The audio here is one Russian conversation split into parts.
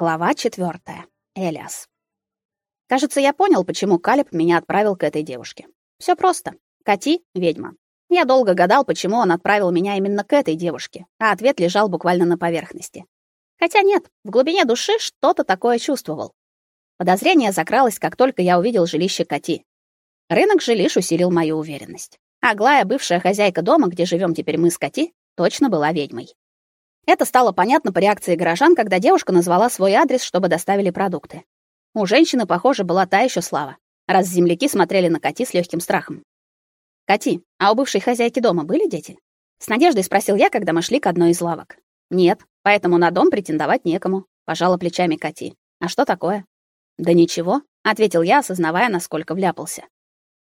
Глава четвертая. Элиас. Кажется, я понял, почему Калиб меня отправил к этой девушке. Все просто. Кати ведьма. Я долго гадал, почему он отправил меня именно к этой девушке, а ответ лежал буквально на поверхности. Хотя нет, в глубине души что-то такое чувствовал. Подозрение закралось, как только я увидел жилище Кати. Рынок же лишь усилил мою уверенность. Аглая, бывшая хозяйка дома, где живем теперь мы с Кати, точно была ведьмой. Это стало понятно по реакции горожан, когда девушка назвала свой адрес, чтобы доставили продукты. У женщины, похоже, была та еще слава, раз земляки смотрели на Кати с легким страхом. «Кати, а у бывшей хозяйки дома были дети?» С надеждой спросил я, когда мы шли к одной из лавок. «Нет, поэтому на дом претендовать некому», — пожала плечами Кати. «А что такое?» «Да ничего», — ответил я, осознавая, насколько вляпался.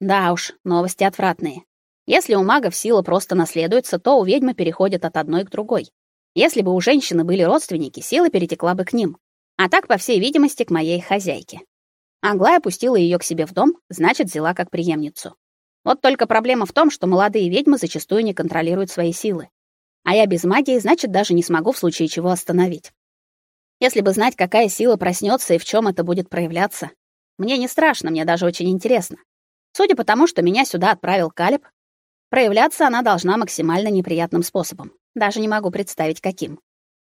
«Да уж, новости отвратные. Если у магов сила просто наследуется, то у ведьмы переходит от одной к другой. Если бы у женщины были родственники, сила перетекла бы к ним. А так, по всей видимости, к моей хозяйке. Аглая пустила ее к себе в дом, значит, взяла как преемницу. Вот только проблема в том, что молодые ведьмы зачастую не контролируют свои силы. А я без магии, значит, даже не смогу в случае чего остановить. Если бы знать, какая сила проснется и в чем это будет проявляться. Мне не страшно, мне даже очень интересно. Судя по тому, что меня сюда отправил Калиб, проявляться она должна максимально неприятным способом. Даже не могу представить, каким.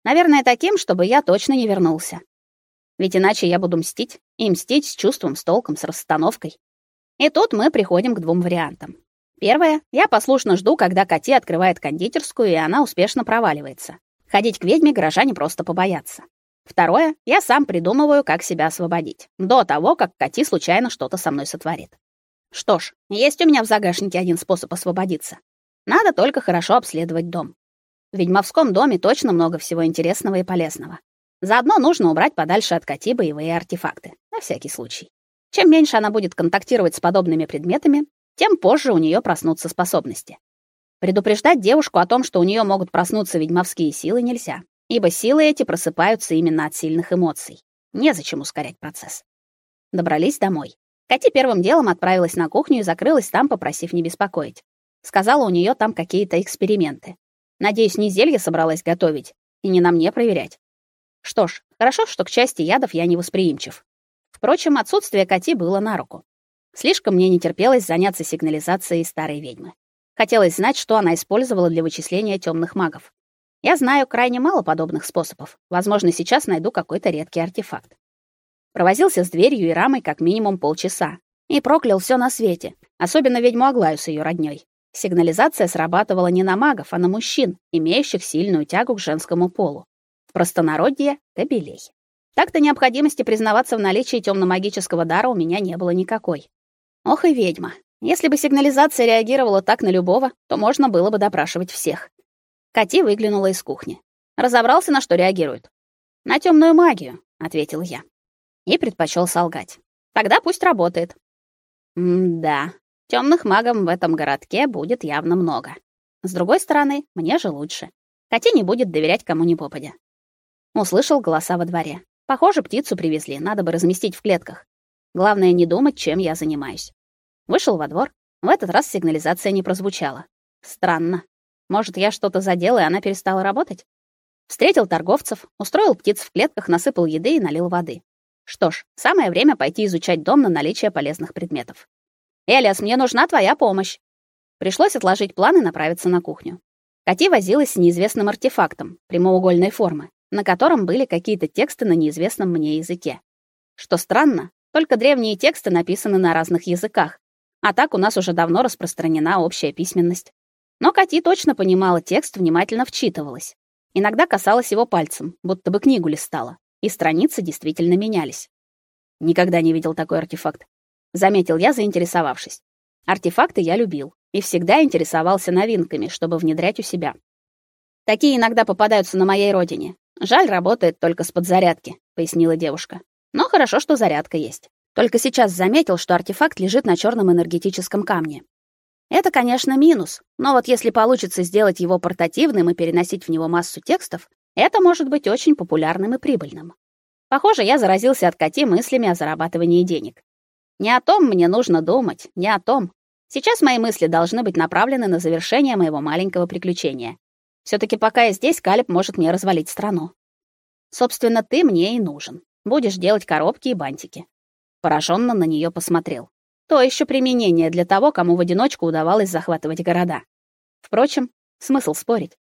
Наверное, таким, чтобы я точно не вернулся. Ведь иначе я буду мстить, и мстить с чувством, с толком, с расстановкой. И тут мы приходим к двум вариантам. Первое я послушно жду, когда Кати открывает кондитерскую, и она успешно проваливается. Ходить к ведьме горожане просто побоятся. Второе я сам придумываю, как себя освободить, до того, как Кати случайно что-то со мной сотворит. Что ж, есть у меня в загашнике один способ освободиться. Надо только хорошо обследовать дом. В ведьмовском доме точно много всего интересного и полезного. Заодно нужно убрать подальше от Кати боевые артефакты, на всякий случай. Чем меньше она будет контактировать с подобными предметами, тем позже у нее проснутся способности. Предупреждать девушку о том, что у нее могут проснуться ведьмовские силы, нельзя, ибо силы эти просыпаются именно от сильных эмоций. Незачем ускорять процесс. Добрались домой. Кати первым делом отправилась на кухню и закрылась там, попросив не беспокоить. Сказала, у нее там какие-то эксперименты. Надеюсь, не зелье собралась готовить и не на мне проверять. Что ж, хорошо, что к части ядов я не восприимчив. Впрочем, отсутствие Кати было на руку. Слишком мне не терпелось заняться сигнализацией старой ведьмы. Хотелось знать, что она использовала для вычисления темных магов. Я знаю крайне мало подобных способов. Возможно, сейчас найду какой-то редкий артефакт. Провозился с дверью и рамой как минимум полчаса и проклял все на свете, особенно ведьму Аглаю с ее роднёй. Сигнализация срабатывала не на магов, а на мужчин, имеющих сильную тягу к женскому полу. В простонародье — кобелей. Так-то необходимости признаваться в наличии темно-магического дара у меня не было никакой. Ох и ведьма. Если бы сигнализация реагировала так на любого, то можно было бы допрашивать всех. Кати выглянула из кухни. Разобрался, на что реагирует. «На темную магию», — ответил я. И предпочел солгать. «Тогда пусть работает». М-да, Темных магов в этом городке будет явно много. С другой стороны, мне же лучше. Кати не будет доверять кому ни попадя. Услышал голоса во дворе. Похоже, птицу привезли, надо бы разместить в клетках. Главное не думать, чем я занимаюсь. Вышел во двор. В этот раз сигнализация не прозвучала. Странно. Может, я что-то задела, и она перестала работать? Встретил торговцев, устроил птиц в клетках, насыпал еды и налил воды. Что ж, самое время пойти изучать дом на наличие полезных предметов. «Элиас, мне нужна твоя помощь». Пришлось отложить план и направиться на кухню. Кати возилась с неизвестным артефактом прямоугольной формы, на котором были какие-то тексты на неизвестном мне языке. Что странно, только древние тексты написаны на разных языках, а так у нас уже давно распространена общая письменность. Но Кати точно понимала текст, внимательно вчитывалась. Иногда касалась его пальцем, будто бы книгу листала, и страницы действительно менялись. Никогда не видел такой артефакт заметил я, заинтересовавшись. Артефакты я любил и всегда интересовался новинками, чтобы внедрять у себя. Такие иногда попадаются на моей родине. Жаль, работает только с подзарядки, пояснила девушка. Но хорошо, что зарядка есть. Только сейчас заметил, что артефакт лежит на черном энергетическом камне. Это, конечно, минус, но вот если получится сделать его портативным и переносить в него массу текстов, это может быть очень популярным и прибыльным. Похоже, я заразился от Кати мыслями о зарабатывании денег. Не о том мне нужно думать, не о том. Сейчас мои мысли должны быть направлены на завершение моего маленького приключения. все таки пока я здесь, Калиб может мне развалить страну. Собственно, ты мне и нужен. Будешь делать коробки и бантики. Пораженно на нее посмотрел. То еще применение для того, кому в одиночку удавалось захватывать города. Впрочем, смысл спорить.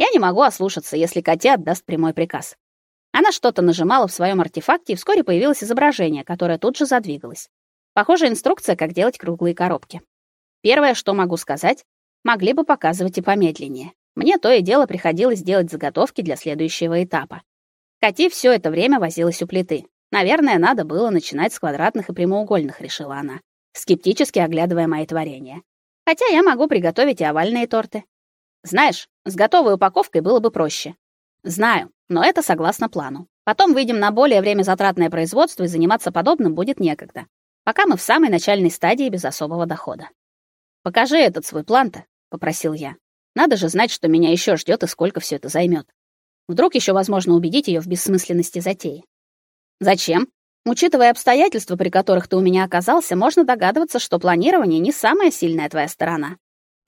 Я не могу ослушаться, если Катя отдаст прямой приказ. Она что-то нажимала в своем артефакте, и вскоре появилось изображение, которое тут же задвигалось. Похоже, инструкция, как делать круглые коробки. Первое, что могу сказать, могли бы показывать и помедленнее. Мне то и дело приходилось делать заготовки для следующего этапа. Кати все это время возилась у плиты. Наверное, надо было начинать с квадратных и прямоугольных, решила она, скептически оглядывая мои творения. Хотя я могу приготовить и овальные торты. Знаешь, с готовой упаковкой было бы проще. Знаю, но это согласно плану. Потом выйдем на более времязатратное производство и заниматься подобным будет некогда. Пока мы в самой начальной стадии без особого дохода. Покажи этот свой план-то, попросил я. Надо же знать, что меня еще ждет и сколько все это займет. Вдруг еще возможно убедить ее в бессмысленности затеи. Зачем? Учитывая обстоятельства, при которых ты у меня оказался, можно догадываться, что планирование не самая сильная твоя сторона.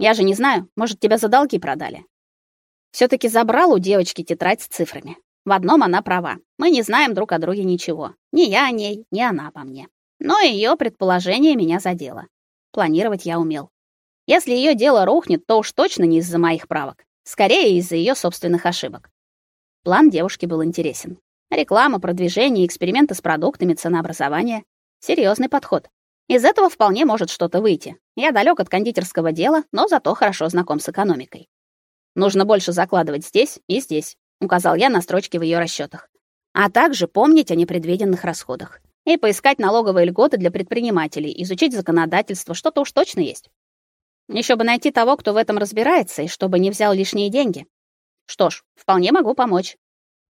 Я же не знаю, может, тебя за долги продали. все таки забрал у девочки тетрадь с цифрами. В одном она права. Мы не знаем друг о друге ничего. Ни я о ней, ни она обо мне. Но ее предположение меня задело. Планировать я умел. Если ее дело рухнет, то уж точно не из-за моих правок, скорее из-за ее собственных ошибок. План девушки был интересен. Реклама, продвижение, эксперименты с продуктами, ценообразование серьезный подход. Из этого вполне может что-то выйти. Я далек от кондитерского дела, но зато хорошо знаком с экономикой. Нужно больше закладывать здесь и здесь, указал я на строчки в ее расчетах. А также помнить о непредвиденных расходах и поискать налоговые льготы для предпринимателей, изучить законодательство, что-то уж точно есть. Еще бы найти того, кто в этом разбирается, и чтобы не взял лишние деньги. Что ж, вполне могу помочь.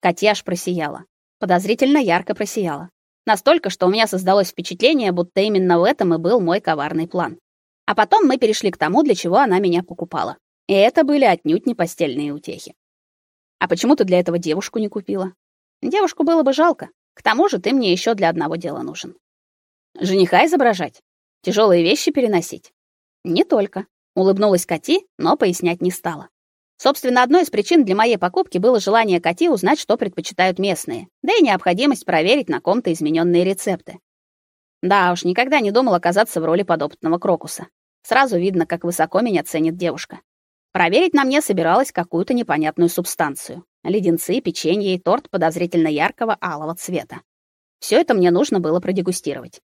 Катя аж просияла. Подозрительно ярко просияла. Настолько, что у меня создалось впечатление, будто именно в этом и был мой коварный план. А потом мы перешли к тому, для чего она меня покупала. И это были отнюдь не постельные утехи. А почему ты для этого девушку не купила? Девушку было бы жалко. К тому же ты мне еще для одного дела нужен. Жениха изображать, тяжелые вещи переносить. Не только, улыбнулась Кати, но пояснять не стала. Собственно, одной из причин для моей покупки было желание Кати узнать, что предпочитают местные, да и необходимость проверить на ком-то измененные рецепты. Да уж, никогда не думал оказаться в роли подопытного крокуса. Сразу видно, как высоко меня ценит девушка. Проверить на мне собиралась какую-то непонятную субстанцию. Леденцы, печенье и торт подозрительно яркого алого цвета. Все это мне нужно было продегустировать.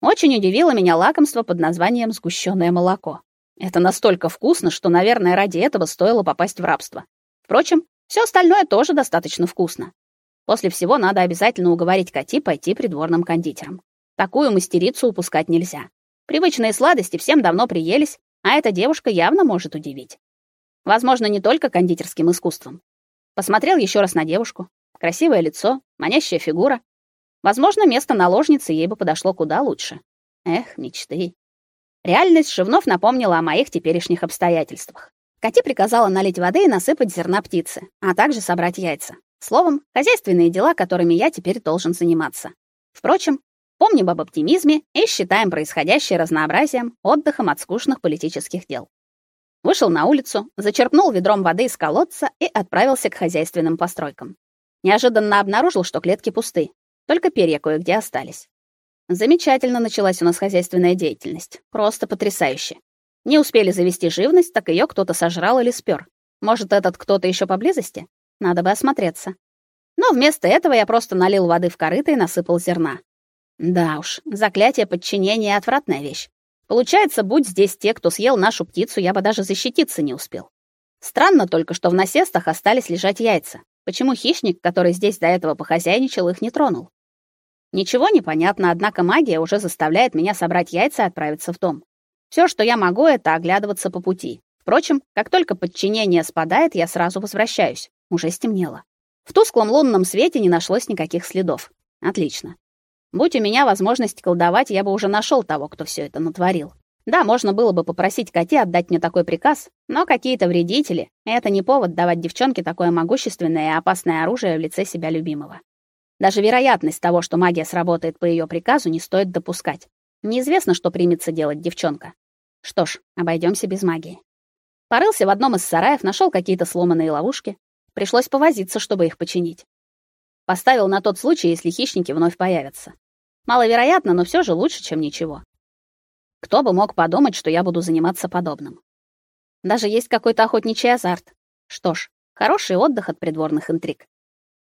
Очень удивило меня лакомство под названием сгущенное молоко. Это настолько вкусно, что, наверное, ради этого стоило попасть в рабство. Впрочем, все остальное тоже достаточно вкусно. После всего надо обязательно уговорить Кати пойти придворным кондитером. Такую мастерицу упускать нельзя. Привычные сладости всем давно приелись, а эта девушка явно может удивить. Возможно, не только кондитерским искусством. Посмотрел еще раз на девушку. Красивое лицо, манящая фигура, Возможно, место наложницы ей бы подошло куда лучше. Эх, мечты. Реальность Шивнов напомнила о моих теперешних обстоятельствах. Кати приказала налить воды и насыпать зерна птицы, а также собрать яйца. Словом, хозяйственные дела, которыми я теперь должен заниматься. Впрочем, помним об оптимизме и считаем происходящее разнообразием, отдыхом от скучных политических дел. Вышел на улицу, зачерпнул ведром воды из колодца и отправился к хозяйственным постройкам. Неожиданно обнаружил, что клетки пусты, только перья кое-где остались. Замечательно началась у нас хозяйственная деятельность. Просто потрясающе. Не успели завести живность, так ее кто-то сожрал или спер. Может, этот кто-то еще поблизости? Надо бы осмотреться. Но вместо этого я просто налил воды в корыто и насыпал зерна. Да уж, заклятие подчинения — отвратная вещь. Получается, будь здесь те, кто съел нашу птицу, я бы даже защититься не успел. Странно только, что в насестах остались лежать яйца. Почему хищник, который здесь до этого похозяйничал, их не тронул? Ничего не понятно, однако магия уже заставляет меня собрать яйца и отправиться в дом. Все, что я могу, это оглядываться по пути. Впрочем, как только подчинение спадает, я сразу возвращаюсь. Уже стемнело. В тусклом лунном свете не нашлось никаких следов. Отлично. Будь у меня возможность колдовать, я бы уже нашел того, кто все это натворил. Да, можно было бы попросить Кати отдать мне такой приказ, но какие-то вредители это не повод давать девчонке такое могущественное и опасное оружие в лице себя любимого. Даже вероятность того, что магия сработает по ее приказу, не стоит допускать. Неизвестно, что примется делать девчонка. Что ж, обойдемся без магии. Порылся в одном из сараев, нашел какие-то сломанные ловушки. Пришлось повозиться, чтобы их починить. Поставил на тот случай, если хищники вновь появятся. Маловероятно, но все же лучше, чем ничего. Кто бы мог подумать, что я буду заниматься подобным? Даже есть какой-то охотничий азарт. Что ж, хороший отдых от придворных интриг.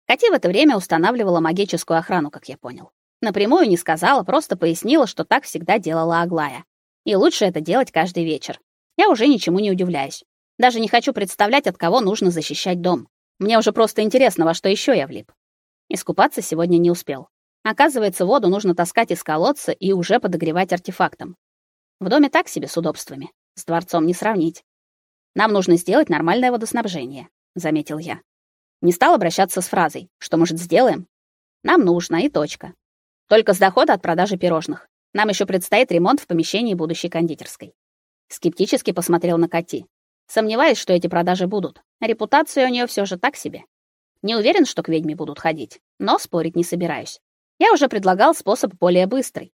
Кати в это время устанавливала магическую охрану, как я понял. Напрямую не сказала, просто пояснила, что так всегда делала Аглая. И лучше это делать каждый вечер. Я уже ничему не удивляюсь. Даже не хочу представлять, от кого нужно защищать дом. Мне уже просто интересно, во что еще я влип. Искупаться сегодня не успел. Оказывается, воду нужно таскать из колодца и уже подогревать артефактом. В доме так себе с удобствами. С дворцом не сравнить. Нам нужно сделать нормальное водоснабжение, заметил я. Не стал обращаться с фразой: "Что, может, сделаем?" Нам нужно и точка. Только с дохода от продажи пирожных. Нам еще предстоит ремонт в помещении будущей кондитерской. Скептически посмотрел на Кати. Сомневаюсь, что эти продажи будут. Репутация у нее все же так себе. Не уверен, что к ведьме будут ходить, но спорить не собираюсь. Я уже предлагал способ более быстрый,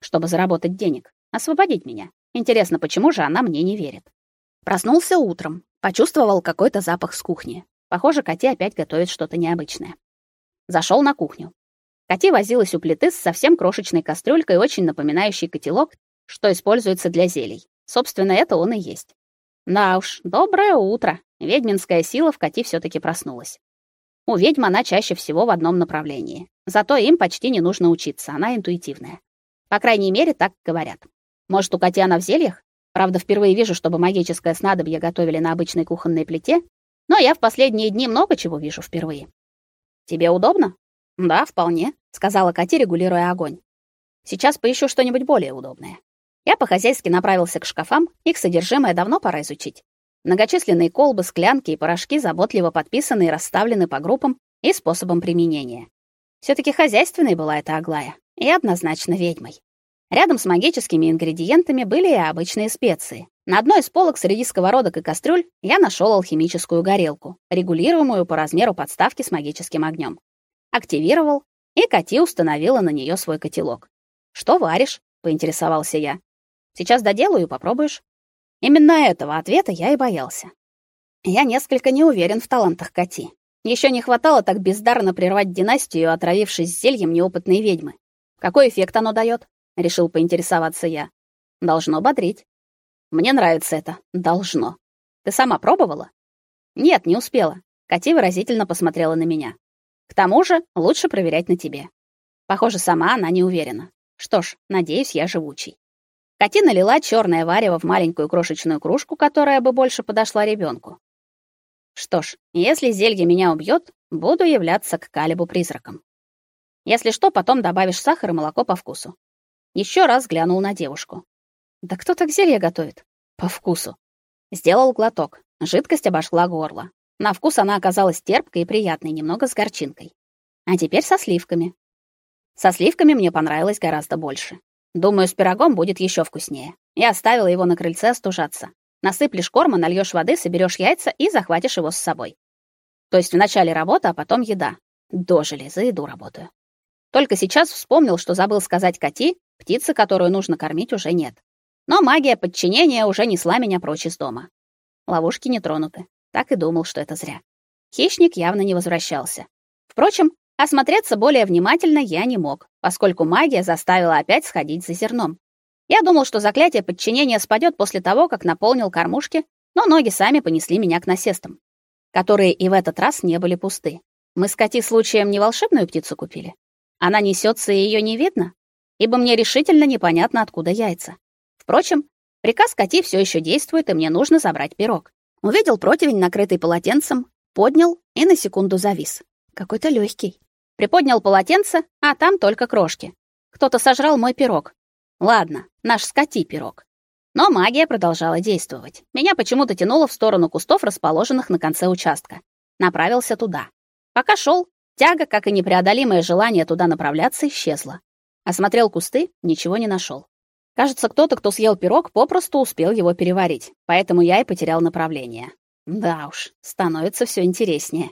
чтобы заработать денег, освободить меня. Интересно, почему же она мне не верит? Проснулся утром, почувствовал какой-то запах с кухни. Похоже, Кати опять готовит что-то необычное. Зашел на кухню. Кати возилась у плиты с совсем крошечной кастрюлькой, очень напоминающей котелок, что используется для зелий. Собственно, это он и есть. Да уж, доброе утро. Ведьминская сила в Кати все таки проснулась. У ведьм она чаще всего в одном направлении. Зато им почти не нужно учиться, она интуитивная. По крайней мере, так говорят. Может, у Кати она в зельях? Правда, впервые вижу, чтобы магическое снадобье готовили на обычной кухонной плите, но я в последние дни много чего вижу впервые. Тебе удобно? Да, вполне, сказала Катя, регулируя огонь. Сейчас поищу что-нибудь более удобное. Я по-хозяйски направился к шкафам, их содержимое давно пора изучить. Многочисленные колбы, склянки и порошки заботливо подписаны и расставлены по группам и способам применения. все таки хозяйственной была эта Аглая, и однозначно ведьмой. Рядом с магическими ингредиентами были и обычные специи. На одной из полок среди сковородок и кастрюль я нашел алхимическую горелку, регулируемую по размеру подставки с магическим огнем активировал, и Кати установила на нее свой котелок. "Что варишь?" поинтересовался я. "Сейчас доделаю, попробуешь". Именно этого ответа я и боялся. Я несколько не уверен в талантах Кати. Еще не хватало так бездарно прервать династию, отравившись зельем неопытной ведьмы. Какой эффект оно дает? решил поинтересоваться я. Должно бодрить. Мне нравится это. Должно. Ты сама пробовала? Нет, не успела. Кати выразительно посмотрела на меня. К тому же, лучше проверять на тебе. Похоже, сама она не уверена. Что ж, надеюсь, я живучий. Кати налила черное варево в маленькую крошечную кружку, которая бы больше подошла ребенку. Что ж, если зелье меня убьет, буду являться к Калибу призраком. Если что, потом добавишь сахар и молоко по вкусу. Еще раз глянул на девушку. Да кто так зелье готовит? По вкусу. Сделал глоток. Жидкость обожгла горло. На вкус она оказалась терпкой и приятной, немного с горчинкой. А теперь со сливками. Со сливками мне понравилось гораздо больше. Думаю, с пирогом будет еще вкуснее. Я оставила его на крыльце остужаться. Насыплешь корма, нальешь воды, соберешь яйца и захватишь его с собой. То есть вначале работа, а потом еда. Дожили, за еду работаю. Только сейчас вспомнил, что забыл сказать Кати, птицы, которую нужно кормить, уже нет. Но магия подчинения уже несла меня прочь из дома. Ловушки не тронуты. Так и думал, что это зря. Хищник явно не возвращался. Впрочем, осмотреться более внимательно я не мог, поскольку магия заставила опять сходить за зерном. Я думал, что заклятие подчинения спадет после того, как наполнил кормушки, но ноги сами понесли меня к насестам, которые и в этот раз не были пусты. Мы с Кати случаем не волшебную птицу купили. Она несется и ее не видно, ибо мне решительно непонятно, откуда яйца. Впрочем, приказ Кати все еще действует, и мне нужно забрать пирог. Увидел противень, накрытый полотенцем, поднял и на секунду завис. Какой-то легкий. Приподнял полотенце, а там только крошки. Кто-то сожрал мой пирог. Ладно, наш скоти пирог. Но магия продолжала действовать. Меня почему-то тянуло в сторону кустов, расположенных на конце участка. Направился туда. Пока шел, тяга, как и непреодолимое желание туда направляться, исчезла. Осмотрел кусты, ничего не нашел. Кажется, кто-то, кто съел пирог, попросту успел его переварить, поэтому я и потерял направление. Да уж, становится все интереснее.